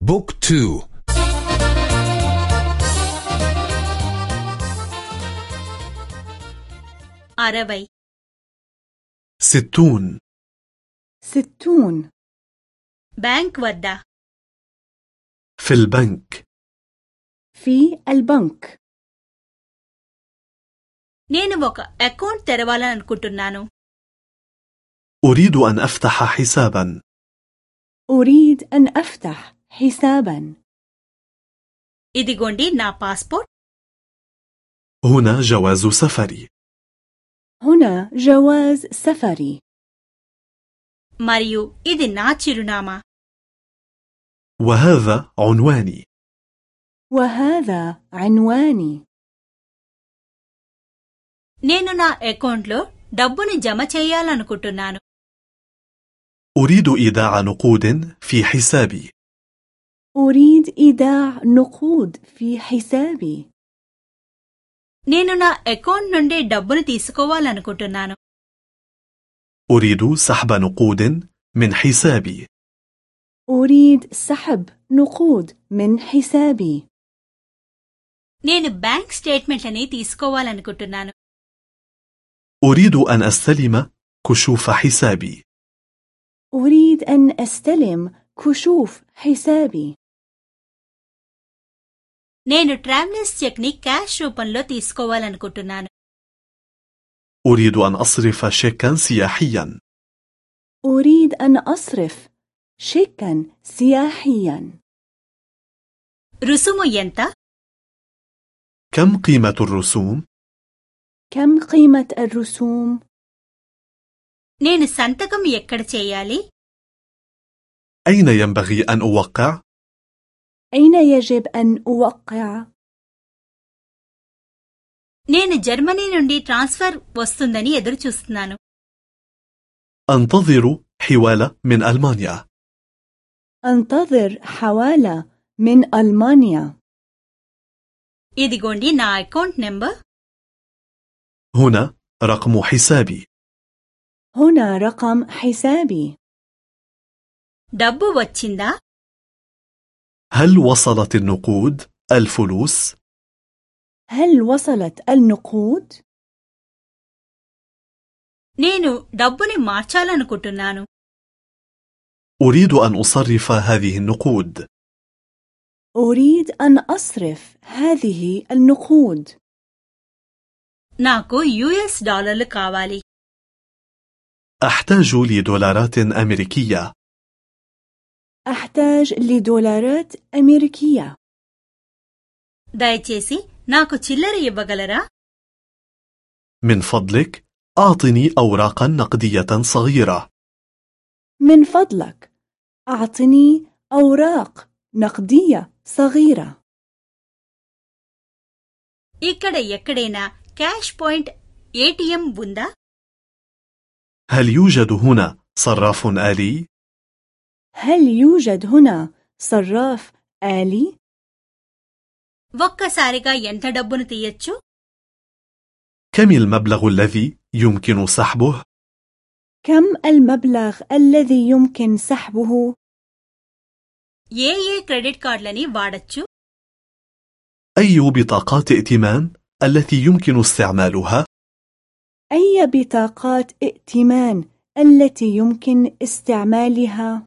بوك تو అరవై ستون ستون బ్యాంక్ వద్ద في البنك في البنك నేను ఒక అకౌంట్ తెరవాలనుకుంటున్నాను أريد أن أفتح حسابا أريد أن أفتح حسابا ఇదిగోండి నా పాస్పోర్ట్ هنا جواز سفري هنا جواز سفري మరియు ఇది నా చిరునామా وهذا عنواني وهذا عنواني నేను నా అకౌంట్లో డబ్బుని జమ చేయాలనుకుంటున్నాను أريد إيداع نقود في حسابي أريد إيداع نقود في حسابي నేను నా అకౌంట్ నుండి డబ్బుని తీసుకోవాలనుకుంటున్నాను أريد سحب نقود من حسابي أريد سحب نقود من حسابي నేను బ్యాంక్ స్టేట్మెంట్లని తీసుకోవాలనుకుంటున్నాను أريد أن أستلم كشوف حسابي أريد أن أستلم كشوف حسابي నేను ట్రావెలర్స్ చెక్ ని క్యాష్ రూపంలో తీసుకోవాలనుకుంటున్నాను أريد أن أصرف شيكا سياحيا أريد أن أصرف شيكا سياحيا రుసుము ఎంత كم قيمة الرسوم؟ كم قيمة الرسوم؟ నేను సంతకం ఎక్కడ చేయాలి أين ينبغي أن أوقع؟ أين يجب أن أوقع؟ నేను జర్మనీ నుండి ట్రాన్స్ఫర్ వస్తుందని ఎదురుచూస్తున్నాను أنتظر حوالة من ألمانيا أنتظر حوالة من ألمانيا ఇదిగోండి నా అకౌంట్ నెంబర్ هنا رقم حسابي هنا رقم حسابي డబ్బు వచ్చిందా هل وصلت النقود الفلوس؟ هل وصلت النقود؟ నేను డబ్బుని మార్చాలనుకుంటున్నాను أريد أن أصرف هذه النقود أريد أن أصرف هذه النقود నాకు యుఎస్ డాలర్లు కావాలి أحتاج لدولارات أمريكية أحتاج لدولارات أمريكية దయచేసి నాకు చిల్లర ఇవ్వగలరా من فضلك أعطني أوراقا نقدية صغيرة من فضلك أعطني أوراق نقدية صغيرة ఇక్కడ ఎక్కడైనా క్యాష్ పాయింట్ ఏటీఎం ఉందా هل يوجد هنا صراف آلي؟ هل يوجد هنا صراف آلي؟ ఒక్కసారిగా ఎంత డబ్బును తీయచ్చు كم المبلغ الذي يمكن سحبه؟ كم المبلغ الذي يمكن سحبه؟ ఏ ఏ క్రెడిట్ కార్డులని వాడచ్చు أي بطاقات ائتمان التي يمكن استعمالها؟ أي بطاقات ائتمان التي يمكن استعمالها؟